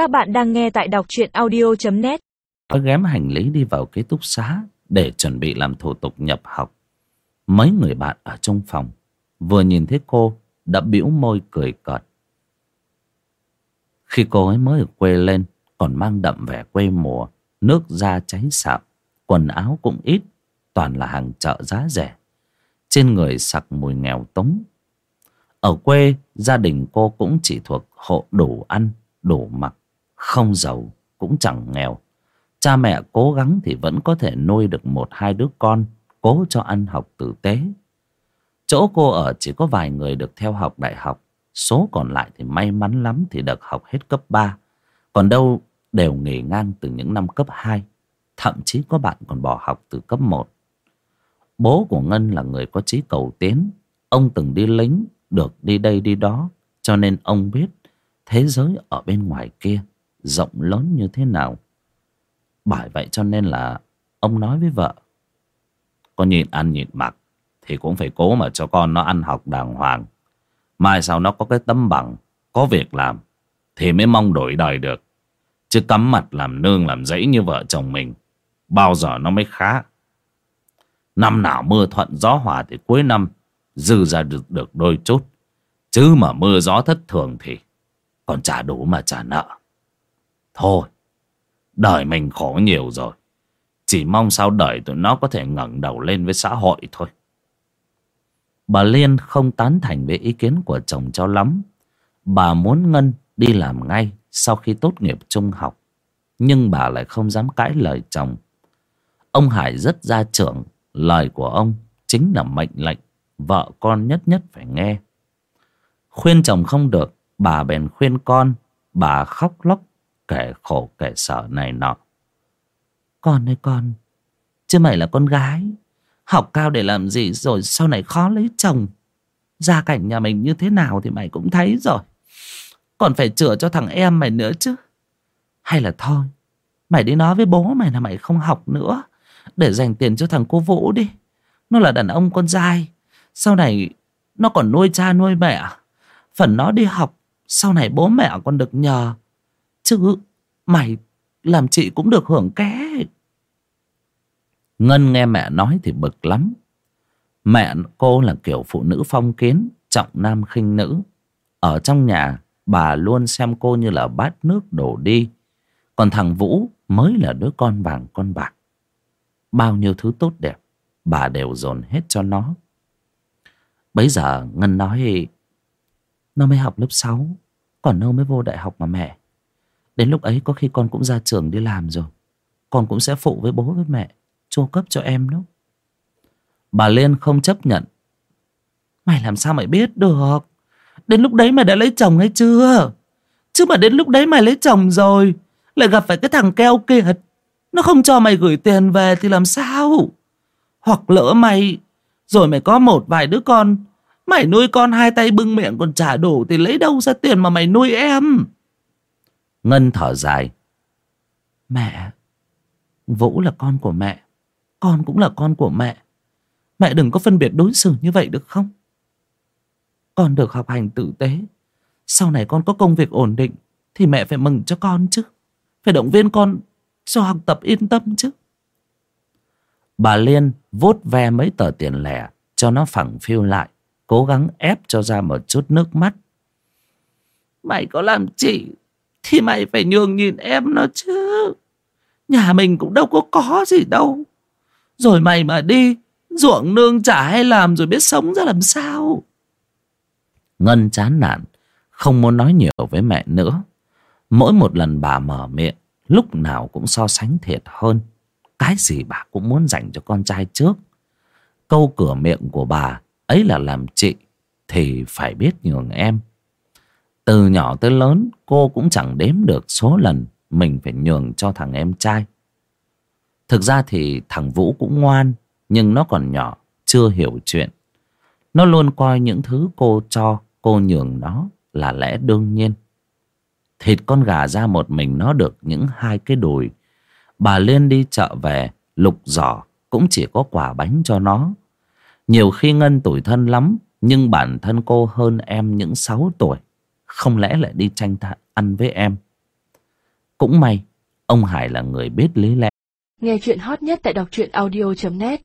Các bạn đang nghe tại đọc truyện audio.net Có ghém hành lý đi vào ký túc xá để chuẩn bị làm thủ tục nhập học. Mấy người bạn ở trong phòng vừa nhìn thấy cô đã bĩu môi cười cợt. Khi cô ấy mới ở quê lên còn mang đậm vẻ quê mùa, nước da cháy sạm, quần áo cũng ít, toàn là hàng chợ giá rẻ. Trên người sặc mùi nghèo tống. Ở quê, gia đình cô cũng chỉ thuộc hộ đủ ăn, đủ mặc, không giàu cũng chẳng nghèo. Cha mẹ cố gắng thì vẫn có thể nuôi được một hai đứa con, cố cho ăn học tử tế. Chỗ cô ở chỉ có vài người được theo học đại học, số còn lại thì may mắn lắm thì được học hết cấp ba Còn đâu đều nghỉ ngang từ những năm cấp hai thậm chí có bạn còn bỏ học từ cấp một Bố của Ngân là người có trí cầu tiến, ông từng đi lính, được đi đây đi đó, cho nên ông biết thế giới ở bên ngoài kia rộng lớn như thế nào. Bởi vậy cho nên là ông nói với vợ, con nhịn ăn nhịn mặc thì cũng phải cố mà cho con nó ăn học đàng hoàng. Mai sau nó có cái tấm bằng, có việc làm thì mới mong đổi đời được. Chứ cắm mặt làm nương làm dãy như vợ chồng mình, bao giờ nó mới khá. Năm nào mưa thuận gió hòa thì cuối năm dư ra được, được đôi chút. Chứ mà mưa gió thất thường thì còn trả đủ mà trả nợ. Thôi, đời mình khổ nhiều rồi. Chỉ mong sau đời tụi nó có thể ngẩng đầu lên với xã hội thôi. Bà Liên không tán thành với ý kiến của chồng cho lắm. Bà muốn Ngân đi làm ngay sau khi tốt nghiệp trung học. Nhưng bà lại không dám cãi lời chồng. Ông Hải rất gia trưởng. Lời của ông chính là mệnh lệnh. Vợ con nhất nhất phải nghe. Khuyên chồng không được. Bà bèn khuyên con. Bà khóc lóc kể khổ kể sở này nọ. Con ơi con, chứ mày là con gái. Học cao để làm gì rồi sau này khó lấy chồng. Gia cảnh nhà mình như thế nào thì mày cũng thấy rồi. Còn phải chữa cho thằng em mày nữa chứ. Hay là thôi, mày đi nói với bố mày là mày không học nữa. Để dành tiền cho thằng cô Vũ đi. Nó là đàn ông con trai. Sau này nó còn nuôi cha nuôi mẹ. Phần nó đi học, sau này bố mẹ còn được nhờ. Chứ mày làm chị cũng được hưởng ké. Ngân nghe mẹ nói thì bực lắm. Mẹ cô là kiểu phụ nữ phong kiến, trọng nam khinh nữ. Ở trong nhà, bà luôn xem cô như là bát nước đổ đi. Còn thằng Vũ mới là đứa con vàng con bạc. Bao nhiêu thứ tốt đẹp, bà đều dồn hết cho nó. Bấy giờ Ngân nói, nó mới học lớp 6, còn đâu mới vô đại học mà mẹ. Đến lúc ấy có khi con cũng ra trường đi làm rồi. Con cũng sẽ phụ với bố với mẹ, chu cấp cho em đó. Bà liên không chấp nhận. Mày làm sao mày biết được? Đến lúc đấy mày đã lấy chồng hay chưa? Chứ mà đến lúc đấy mày lấy chồng rồi, lại gặp phải cái thằng keo kiệt. Nó không cho mày gửi tiền về thì làm sao? Hoặc lỡ mày, rồi mày có một vài đứa con, mày nuôi con hai tay bưng miệng còn trả đủ thì lấy đâu ra tiền mà mày nuôi em? Ngân thở dài. Mẹ vũ là con của mẹ con cũng là con của mẹ. Mẹ đừng có phân biệt đối xử như vậy được không? Con được học hành tử tế. Sau này con có công việc ổn định Thì mẹ phải mừng cho con chứ. Phải động viên con cho học tập yên tâm chứ. Bà Liên vuốt ve mấy tờ tiền lẻ Cho nó phẳng phiu lại Cố gắng ép cho ra một chút nước mắt. Mày có làm chị thì mày phải nhường nhìn em nó chứ. Nhà mình cũng đâu có có gì đâu. Rồi mày mà đi, Ruộng nương chả hay làm rồi biết sống ra làm sao. Ngân chán nản, Không muốn nói nhiều với mẹ nữa. Mỗi một lần bà mở miệng, Lúc nào cũng so sánh thiệt hơn. Cái gì bà cũng muốn dành cho con trai trước. Câu cửa miệng của bà, Ấy là làm chị, Thì phải biết nhường em. Từ nhỏ tới lớn, Cô cũng chẳng đếm được số lần Mình phải nhường cho thằng em trai. Thực ra thì thằng Vũ cũng ngoan, Nhưng nó còn nhỏ, Chưa hiểu chuyện. Nó luôn coi những thứ cô cho, Cô nhường nó là lẽ đương nhiên. Thịt con gà ra một mình nó được những hai cái đùi. Bà Liên đi chợ về, Lục giỏ, cũng chỉ có quả bánh cho nó. Nhiều khi Ngân tuổi thân lắm, Nhưng bản thân cô hơn em những sáu tuổi. Không lẽ lại đi tranh ăn với em? Cũng may, ông hải là người biết lý lẽ. Nghe chuyện hot nhất tại đọc truyện audio.net